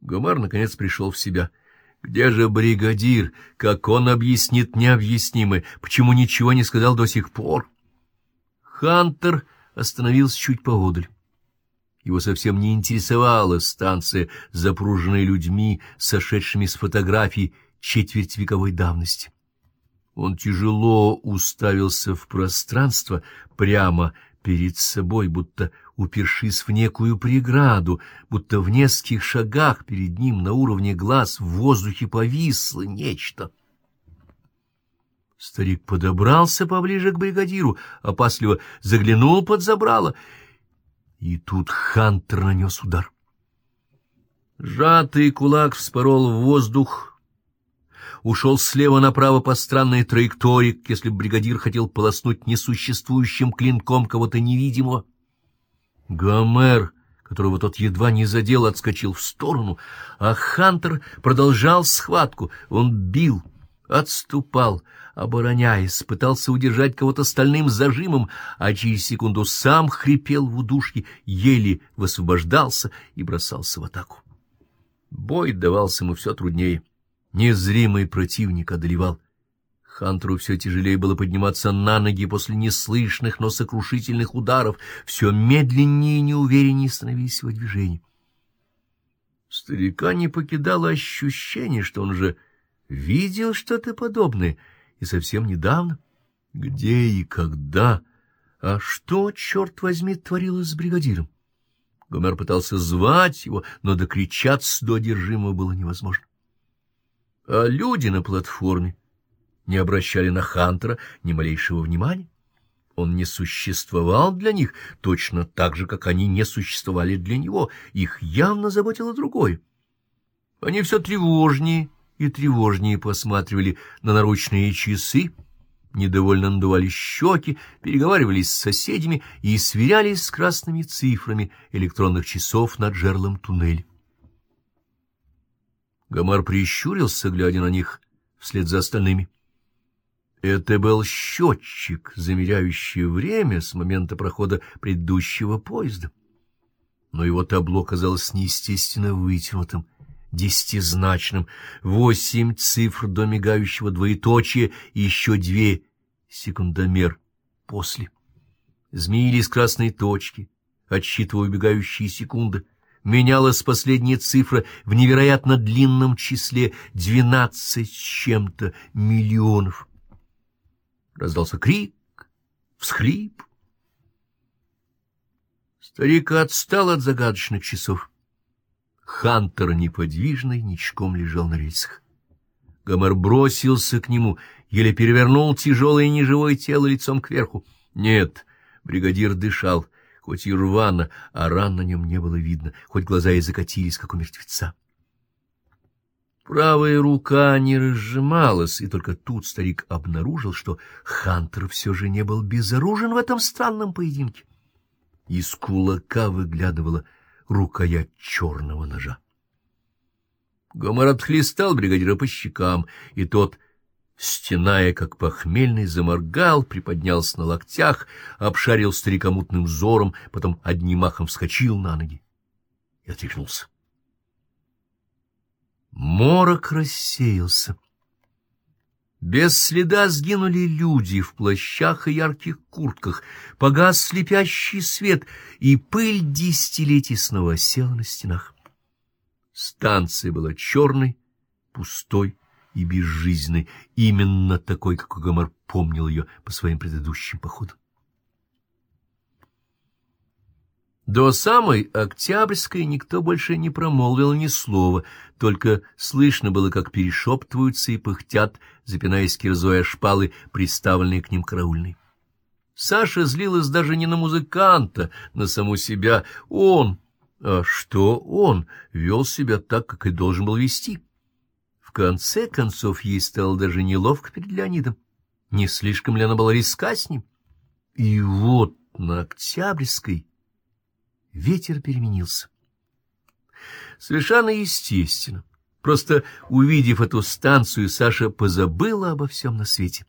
Гомер наконец пришел в себя. Где же бригадир? Как он объяснит необъяснимое? Почему ничего не сказал до сих пор? Хантер остановился чуть поодаль. Его совсем не интересовала станция, запруженная людьми, сошедшими с фотографий четверть вековой давности. Он тяжело уставился в пространство прямо перед собой, будто упершись в некую преграду, будто в нескольких шагах перед ним на уровне глаз в воздухе повисло нечто. Старик подобрался поближе к бригадиру, опасливо заглянул под забрало, и тут Хантер нанес удар. Сжатый кулак вспорол в воздух, ушел слева направо по странной траектории, если бригадир хотел полоснуть несуществующим клинком кого-то невидимого. Гомер, которого тот едва не задел, отскочил в сторону, а Хантер продолжал схватку. Он бил, отступал, обороняясь, пытался удержать кого-то стальным зажимом, а через секунду сам хрипел в удушье, еле высвобождался и бросался в атаку. Бой давался ему все труднее. Незримый противник одолевал. Хантеру все тяжелее было подниматься на ноги после неслышных, но сокрушительных ударов, все медленнее и неувереннее становились его движения. Старика не покидало ощущение, что он уже видел что-то подобное, и совсем недавно. Где и когда? А что, черт возьми, творилось с бригадиром? Гомер пытался звать его, но докричаться до одержимого было невозможно. А люди на платформе не обращали на Хантера ни малейшего внимания. Он не существовал для них точно так же, как они не существовали для него. Их явно заботило другое. Они все тревожнее и тревожнее посматривали на наручные часы, недовольно надували щеки, переговаривались с соседями и сверялись с красными цифрами электронных часов над жерлом туннеля. Гомар прищурился, глядя на них вслед за остальными. Это был счетчик, замеряющий время с момента прохода предыдущего поезда. Но его табло казалось неестественно вытянутым, десятизначным. Восемь цифр до мигающего двоеточия и еще две секундомер после. Змеились красные точки, отсчитывая убегающие секунды. Менялась последняя цифра в невероятно длинном числе двенадцать с чем-то миллионов. Раздался крик, всхлип. Старик отстал от загадочных часов. Хантер, неподвижный, ничком лежал на рельсах. Гомер бросился к нему, еле перевернул тяжелое неживое тело лицом кверху. Нет, бригадир дышал, хоть и рвано, а ран на нем не было видно, хоть глаза и закатились, как у мертвеца. Правая рука не разжималась, и только тут старик обнаружил, что Хантер все же не был безоружен в этом странном поединке. Из кулака выглядывала рукоять черного ножа. Гомер отхлестал бригадира по щекам, и тот, стеная как похмельный, заморгал, приподнялся на локтях, обшарил старика мутным взором, потом одним махом вскочил на ноги и отряхнулся. Морок рассеялся. Без следа сгинули люди в плащах и ярких куртках, погас слепящий свет, и пыль десятилетий снова осела на стенах. Станция была черной, пустой и безжизненной, именно такой, как Гомер помнил ее по своим предыдущим походам. До самой Октябрьской никто больше не промолвил ни слова, только слышно было, как перешептываются и пыхтят, запинаясь кирзой о шпалы, приставленные к ним караульные. Саша злилась даже не на музыканта, на саму себя. Он, а что он, вел себя так, как и должен был вести. В конце концов, ей стало даже неловко перед Леонидом. Не слишком ли она была риска с ним? И вот на Октябрьской ветер переменился. Совершенно естественно. Просто увидев эту станцию, Саша позабыла обо всем на свете.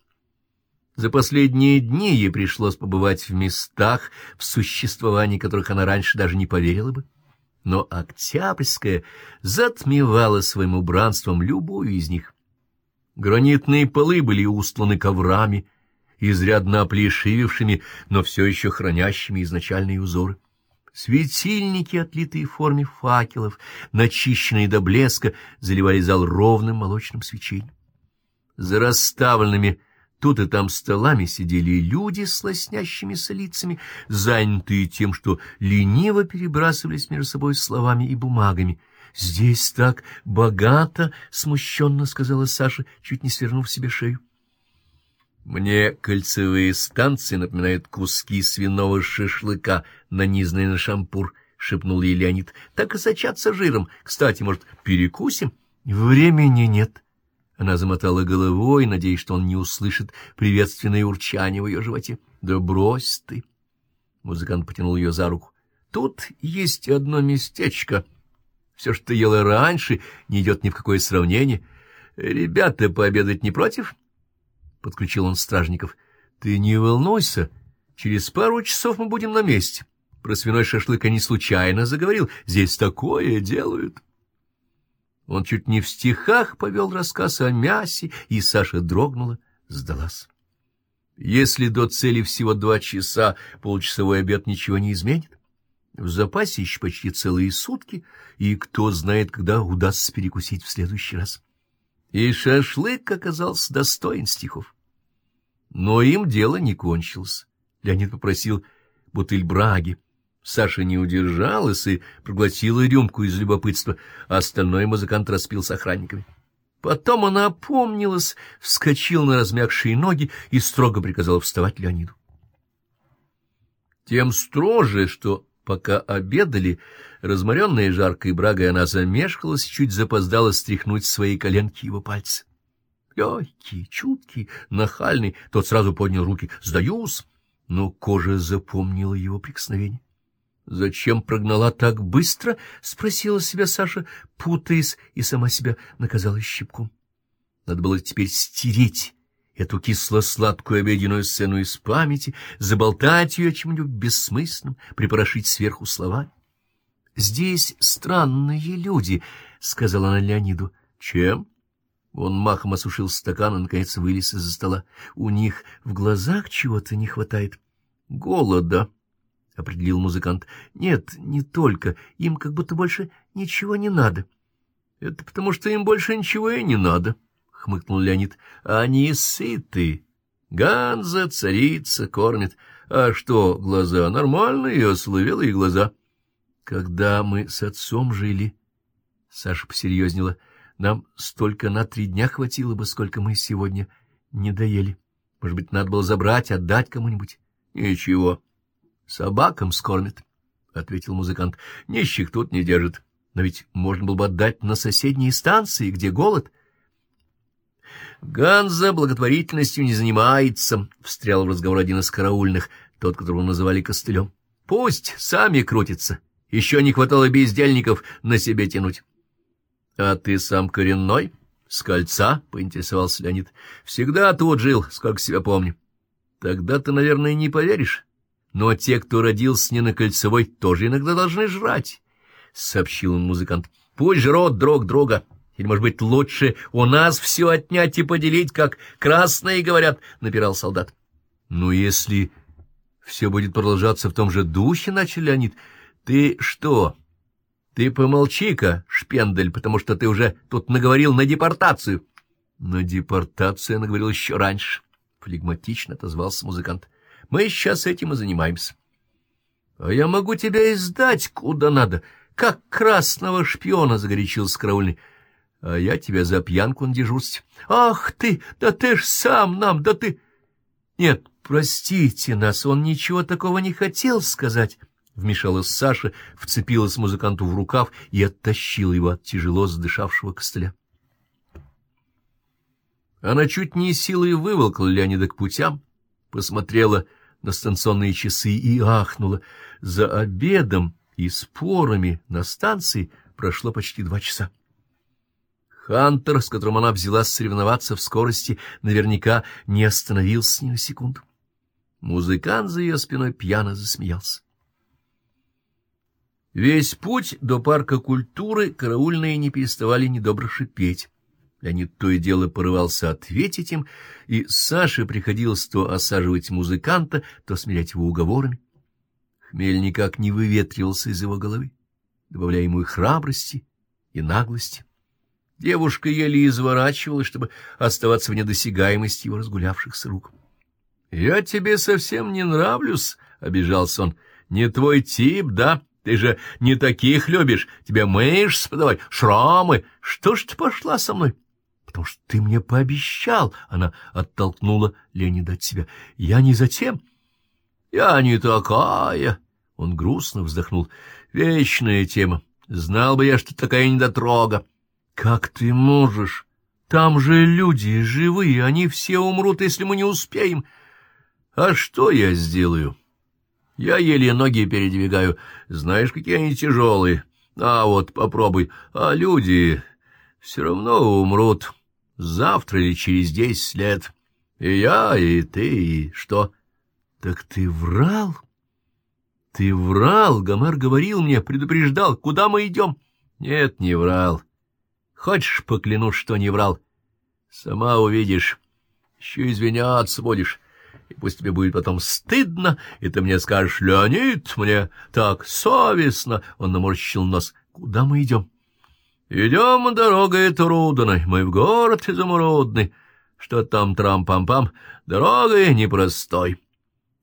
За последние дни ей пришлось побывать в местах, в существовании которых она раньше даже не поверила бы. но Октябрьская затмевала своим убранством любую из них. Гранитные полы были устланы коврами, изрядно оплешивившими, но все еще хранящими изначальные узоры. Светильники, отлитые в форме факелов, начищенные до блеска, заливали зал ровным молочным свечением. За расставленными тут и там столами сидели люди с лоснящимися лицами, занятые тем, что лениво перебрасывались между собой словами и бумагами. «Здесь так богато!» — смущенно сказала Саша, чуть не свернув себе шею. Мне кольцевые станции напоминают куски свиного шашлыка, нанизанные на шампур, — шепнул ей Леонид. — Так и сочатся жиром. Кстати, может, перекусим? — Времени нет. Она замотала головой, надеясь, что он не услышит приветственное урчание в ее животе. — Да брось ты! Музыкант потянул ее за руку. — Тут есть одно местечко. Все, что ты ела раньше, не идет ни в какое сравнение. Ребята пообедать не против? — подключил он стражников. — Ты не волнуйся, через пару часов мы будем на месте. Про свиной шашлык они случайно заговорил, здесь такое делают. Он чуть не в стихах повел рассказ о мясе, и Саша дрогнула, сдалась. Если до цели всего два часа, полчасовой обед ничего не изменит. В запасе еще почти целые сутки, и кто знает, когда удастся перекусить в следующий раз. И шашлык оказался достоин стихов. Но им дело не кончилось. Леонид попросил бутыль браги. Саша не удержалась и проглотила рюмку из любопытства, а остальной музыкант распил с охранниками. Потом она опомнилась, вскочила на размягшие ноги и строго приказала вставать Леониду. Тем строже, что Пока обедали, разморенная жаркой брагой, она замешкалась, чуть запоздала стряхнуть свои коленки его пальцы. Легкий, чуткий, нахальный, тот сразу поднял руки. «Сдаюсь!» Но кожа запомнила его прикосновение. «Зачем прогнала так быстро?» — спросила себя Саша, путаясь, и сама себя наказала щипком. Надо было теперь стереть эту кисло-сладкую обеденную сцену из памяти, заболтать ее чем-нибудь бессмысленным, припорошить сверху слова. — Здесь странные люди, — сказала она Леониду. — Чем? Он махом осушил стакан и, наконец, вылез из-за стола. У них в глазах чего-то не хватает. — Голода, — определил музыкант. — Нет, не только. Им как будто больше ничего не надо. — Это потому, что им больше ничего и не надо. —— хмыкнул Леонид. — Они сыты. Ганза, царица, кормит. А что, глаза нормальные, ословелые глаза. Когда мы с отцом жили, Саша посерьезнела, нам столько на три дня хватило бы, сколько мы сегодня не доели. Может быть, надо было забрать, отдать кому-нибудь? — Ничего. Собакам скормят, — ответил музыкант. — Нищих тут не держат. Но ведь можно было бы отдать на соседние станции, где голод — Ганза благотворительностью не занимается, — встрял в разговор один из караульных, тот, которого называли костылем. — Пусть сами крутятся. Еще не хватало бездельников на себе тянуть. — А ты сам коренной? — С кольца, — поинтересовался Леонид. — Всегда тут жил, сколько себя помню. — Тогда ты, наверное, не поверишь. Но те, кто родился не на Кольцевой, тоже иногда должны жрать, — сообщил музыкант. — Пусть жрут друг друга. — или, может быть, лучше у нас все отнять и поделить, как красные говорят, — напирал солдат. — Ну, если все будет продолжаться в том же духе, — начал Леонид, — ты что? Ты помолчи-ка, шпендель, потому что ты уже тут наговорил на депортацию. — На депортацию я наговорил еще раньше, — флегматично отозвался музыкант. — Мы сейчас этим и занимаемся. — А я могу тебя издать куда надо, как красного шпиона, — загорячился караульный а я тебя за пьянку на дежурстве. Ах ты, да ты ж сам нам, да ты... Нет, простите нас, он ничего такого не хотел сказать. Вмешалась Саша, вцепилась музыканту в рукав и оттащила его от тяжело задышавшего костыля. Она чуть не силой выволкла Леонида к путям, посмотрела на станционные часы и ахнула. За обедом и спорами на станции прошло почти два часа. Хантер, с которым она взялась соревноваться в скорости, наверняка не остановился ни на секунду. Музыкант за ее спиной пьяно засмеялся. Весь путь до парка культуры караульные не переставали недобро шипеть. Леонид то и дело порывался ответить им, и Саше приходилось то осаживать музыканта, то смирять его уговорами. Хмель никак не выветривался из его головы, добавляя ему и храбрости, и наглости. Девушка еле изворачивалась, чтобы оставаться в недосягаемости его разгулявшихся рук. — Я тебе совсем не нравлюсь, — обижался он. — Не твой тип, да? Ты же не таких любишь. Тебе мышцы подавай, шрамы. Что ж ты пошла со мной? — Потому что ты мне пообещал. Она оттолкнула Леонида от себя. — Я не затем. — Я не такая. Он грустно вздохнул. — Вечная тема. Знал бы я, что такая недотрога. Как ты можешь? Там же люди живые, они все умрут, если мы не успеем. А что я сделаю? Я еле ноги передвигаю. Знаешь, какие они тяжелые. А вот попробуй. А люди все равно умрут. Завтра или через десять лет. И я, и ты, и что? Так ты врал? Ты врал, Гомер говорил мне, предупреждал. Куда мы идем? Нет, не врал. Хочешь, поклянусь, что не врал? Сама увидишь. Еще извиняться будешь. И пусть тебе будет потом стыдно, и ты мне скажешь, Леонид, мне так совестно. Он наморщил нос. Куда мы идем? Идем дорогой трудной. Мы в город изумрудный. Что там трам-пам-пам? Дорогой непростой.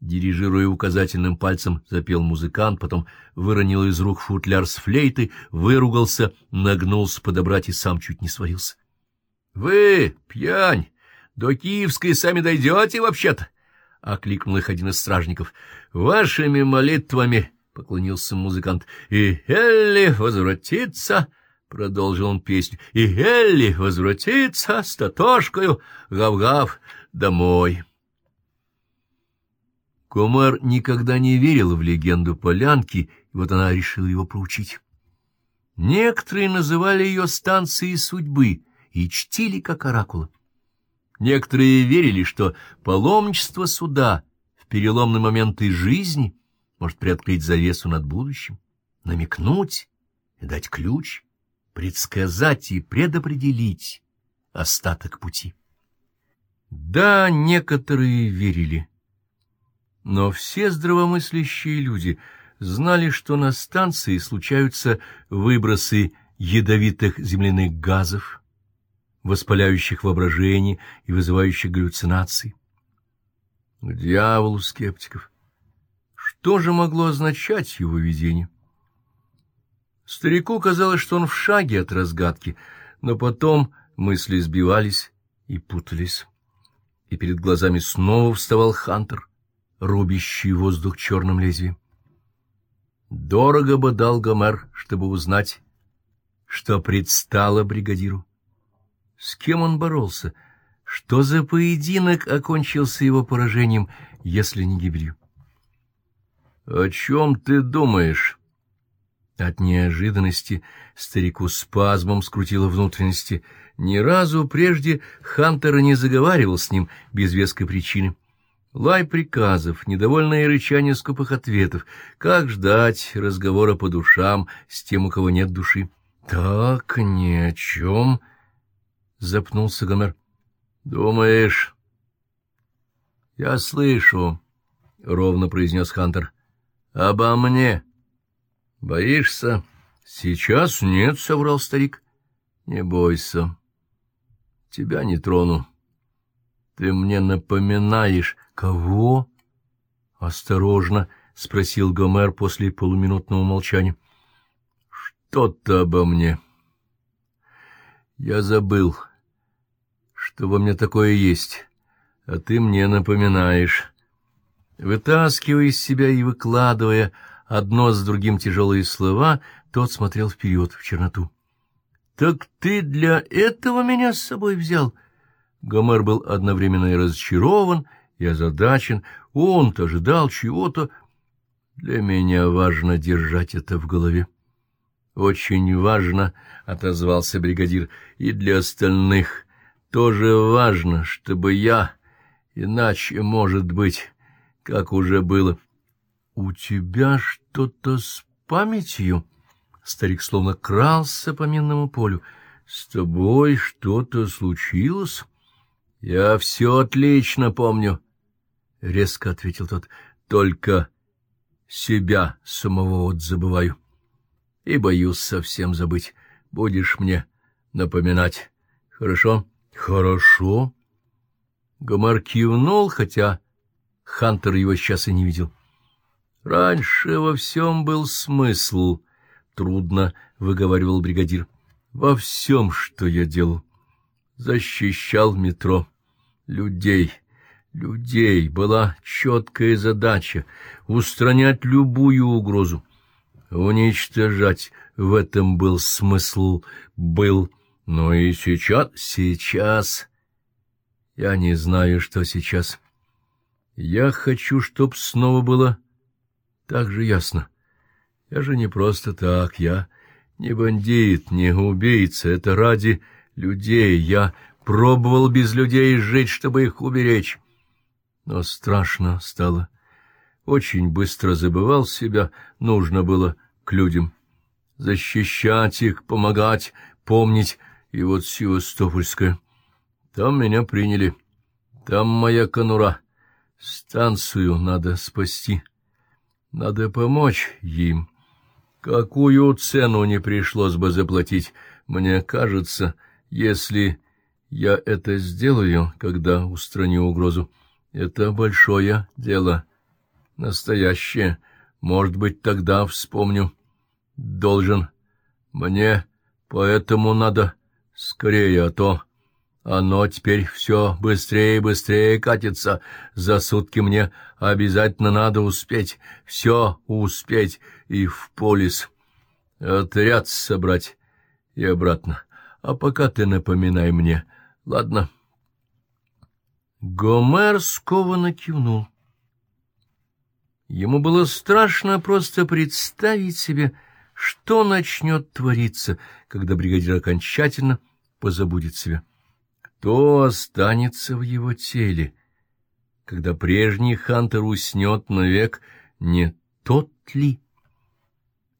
Дирижируя указательным пальцем, запел музыкант, потом выронил из рук футляр с флейты, выругался, нагнулся подобрать и сам чуть не сварился. — Вы, пьянь, до Киевской сами дойдете вообще-то? — окликнул их один из стражников. — Вашими молитвами, — поклонился музыкант, — и Элли возвратится, — продолжил он песню, — и Элли возвратится с Татошкою, гав-гав, домой. Комар никогда не верил в легенду полянки, и вот она решила его проучить. Некоторые называли ее станцией судьбы и чтили как оракула. Некоторые верили, что паломничество суда в переломный момент из жизни может приоткрыть завесу над будущим, намекнуть и дать ключ, предсказать и предопределить остаток пути. Да, некоторые верили, но все здравомыслящие люди знали, что на станции случаются выбросы ядовитых земляных газов, воспаляющих воображение и вызывающих галлюцинации. К дьяволу скептиков! Что же могло означать его видение? Старику казалось, что он в шаге от разгадки, но потом мысли сбивались и путались, и перед глазами снова вставал Хантер, рубящий воздух черным лезвием. Дорого бы дал Гомер, чтобы узнать, что предстало бригадиру. С кем он боролся? Что за поединок окончился его поражением, если не гибелью? — О чем ты думаешь? От неожиданности старику спазмом скрутило внутренности. Ни разу прежде Хантер не заговаривал с ним без веской причины. Лай приказов, недовольное рычание скупых ответов. Как ждать разговора по душам с тем, у кого нет души? — Так, ни о чем... — запнулся Гомер. — Думаешь? — Я слышу, — ровно произнес Хантер. — Обо мне. — Боишься? — Сейчас нет, — соврал старик. — Не бойся. Тебя не трону. Ты мне напоминаешь... — Кого? — осторожно спросил Гомер после полуминутного молчания. — Что-то обо мне. Я забыл. — что во мне такое есть, а ты мне напоминаешь. Вытаскивая из себя и выкладывая одно с другим тяжелые слова, тот смотрел вперед, в черноту. — Так ты для этого меня с собой взял? Гомер был одновременно и разочарован, и озадачен. Он-то ждал чего-то. Для меня важно держать это в голове. — Очень важно, — отозвался бригадир, — и для остальных — тоже важно, чтобы я, иначе, может быть, как уже было. — У тебя что-то с памятью. Старик словно крался по минному полю. — С тобой что-то случилось? — Я все отлично помню, — резко ответил тот. — Только себя самого вот забываю. И боюсь совсем забыть. Будешь мне напоминать. Хорошо? — Хорошо. Гомар кивнул, хотя Хантер его сейчас и не видел. Раньше во всем был смысл, — трудно выговаривал бригадир. Во всем, что я делал. Защищал метро. Людей. Людей. Была четкая задача — устранять любую угрозу. Уничтожать. В этом был смысл. Был. Но и сейчас... Сейчас... Я не знаю, что сейчас. Я хочу, чтоб снова было так же ясно. Я же не просто так, я не бандит, не убийца, это ради людей. Я пробовал без людей жить, чтобы их уберечь. Но страшно стало. Очень быстро забывал себя, нужно было к людям. Защищать их, помогать, помнить. И вот Севастопольская. Там меня приняли. Там моя конура. Станцию надо спасти. Надо помочь им. Какую цену не пришлось бы заплатить, мне кажется, если я это сделаю, когда устраню угрозу. Это большое дело, настоящее. Может быть, тогда вспомню. Должен. Мне поэтому надо скорее, а то... Оно теперь все быстрее и быстрее катится. За сутки мне обязательно надо успеть, все успеть и в полис. Отряд собрать и обратно. А пока ты напоминай мне, ладно?» Гомер скованно кивнул. Ему было страшно просто представить себе, что начнет твориться, когда бригадир окончательно позабудет себя. Кто останется в его теле, когда прежний Хантер уснет навек, не тот ли,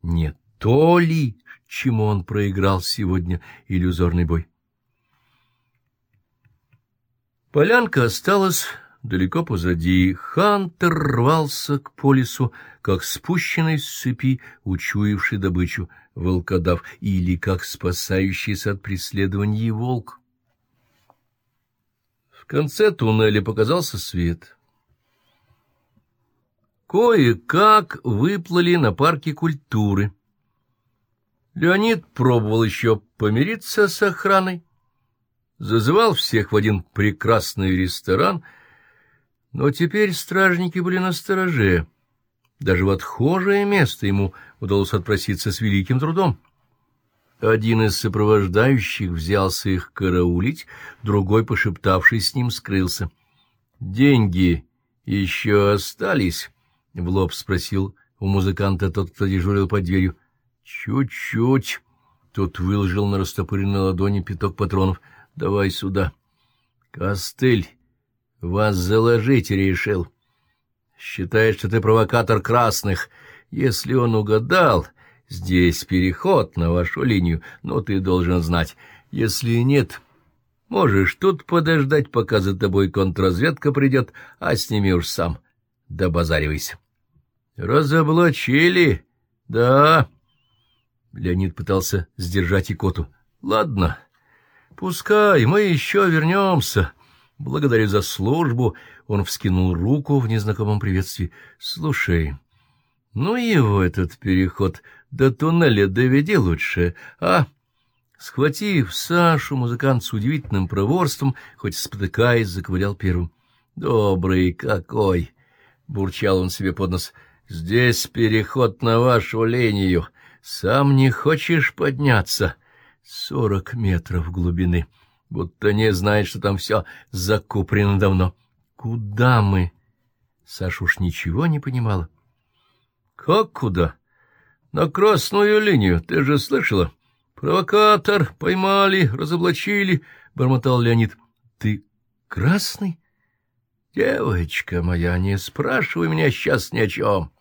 не то ли, чему он проиграл сегодня иллюзорный бой? Полянка осталась далеко позади. Хантер рвался к полису, как спущенный с цепи, учуявший добычу волкодав, или как спасающийся от преследования волк конце туннеля показался свет. Кое-как выплыли на парке культуры. Леонид пробовал еще помириться с охраной, зазывал всех в один прекрасный ресторан, но теперь стражники были на стороже. Даже в отхожее место ему удалось отпроситься с великим трудом. Один из сопровождающих взялся их караулить, другой, пошептавшись с ним, скрылся. — Деньги еще остались? — в лоб спросил у музыканта тот, кто дежурил под дверью. «Чуть — Чуть-чуть. Тот выложил на растопыренной ладони пяток патронов. — Давай сюда. — Костыль, вас заложить решил. Считает, что ты провокатор красных. Если он угадал... Здесь переход на вашу линию, но ты должен знать. Если нет, можешь тут подождать, пока за тобой контрразведка придет, а с ними уж сам добазаривайся. Разоблачили? Да. Леонид пытался сдержать икоту. Ладно, пускай, мы еще вернемся. Благодарю за службу. Он вскинул руку в незнакомом приветствии. Слушай, ну его этот переход до туннеля доведи лучше, а...» Схватив Сашу, музыкант с удивительным проворством, хоть спотыкаясь, заковырял первым. «Добрый какой!» — бурчал он себе под нос. «Здесь переход на вашу линию. Сам не хочешь подняться?» Сорок метров глубины. Будто не знает, что там все закуплено давно. «Куда мы?» Саша уж ничего не понимала. «Как куда?» На красную линию, ты же слышала? Провокатор, поймали, разоблачили, — бормотал Леонид. Ты красный? Девочка моя, не спрашивай меня сейчас ни о чем.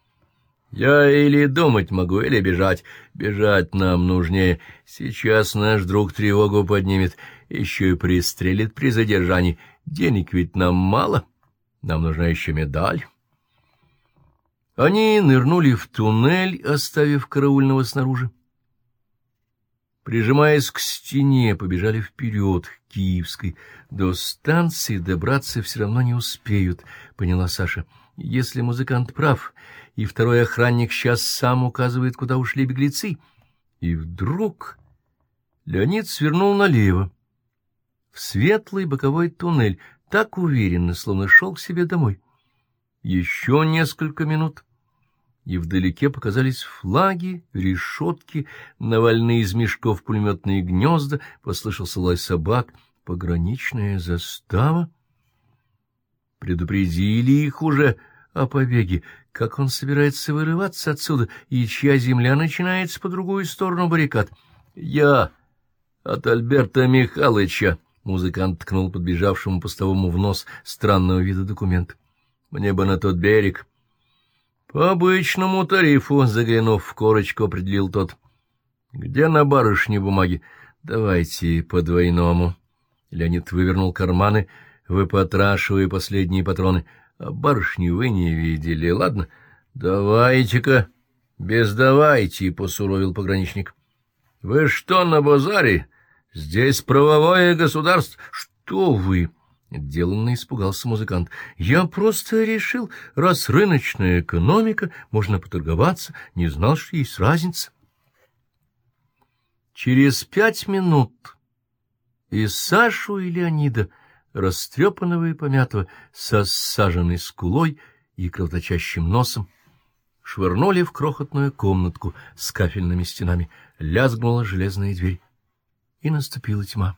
Я или думать могу, или бежать. Бежать нам нужнее. Сейчас наш друг тревогу поднимет, еще и пристрелит при задержании. Денег ведь нам мало, нам нужна еще медаль. Они нырнули в туннель, оставив караульного снаружи. Прижимаясь к стене, побежали вперед, к Киевской. До станции добраться все равно не успеют, поняла Саша. Если музыкант прав, и второй охранник сейчас сам указывает, куда ушли беглецы. И вдруг Леонид свернул налево, в светлый боковой туннель, так уверенно, словно шел к себе домой. Еще несколько минут, и вдалеке показались флаги, решетки, навальные из мешков пулеметные гнезда, послышался лай собак, пограничная застава. Предупредили их уже о побеге, как он собирается вырываться отсюда, и чья земля начинается по другую сторону баррикад. Я от Альберта Михайловича, музыкант ткнул подбежавшему постовому в нос странного вида документ. Мне бы на тот берег. По обычному тарифу, заглянув в корочку, определил тот. Где на барышне бумаги? Давайте по двойному. Леонид вывернул карманы, выпотрашивая последние патроны. А барышни вы не видели, ладно? Давайте-ка, без давайте, — посуровил пограничник. Вы что, на базаре? Здесь правовое государство. Что вы? Деланно испугался музыкант. Я просто решил, раз рыночная экономика, можно поторговаться, не знал, что есть разница. Через пять минут и Сашу и Леонида растрепанного и помятого, со саженной скулой и кровоточащим носом, швырнули в крохотную комнатку с кафельными стенами, лязгнула железная дверь, и наступила тьма.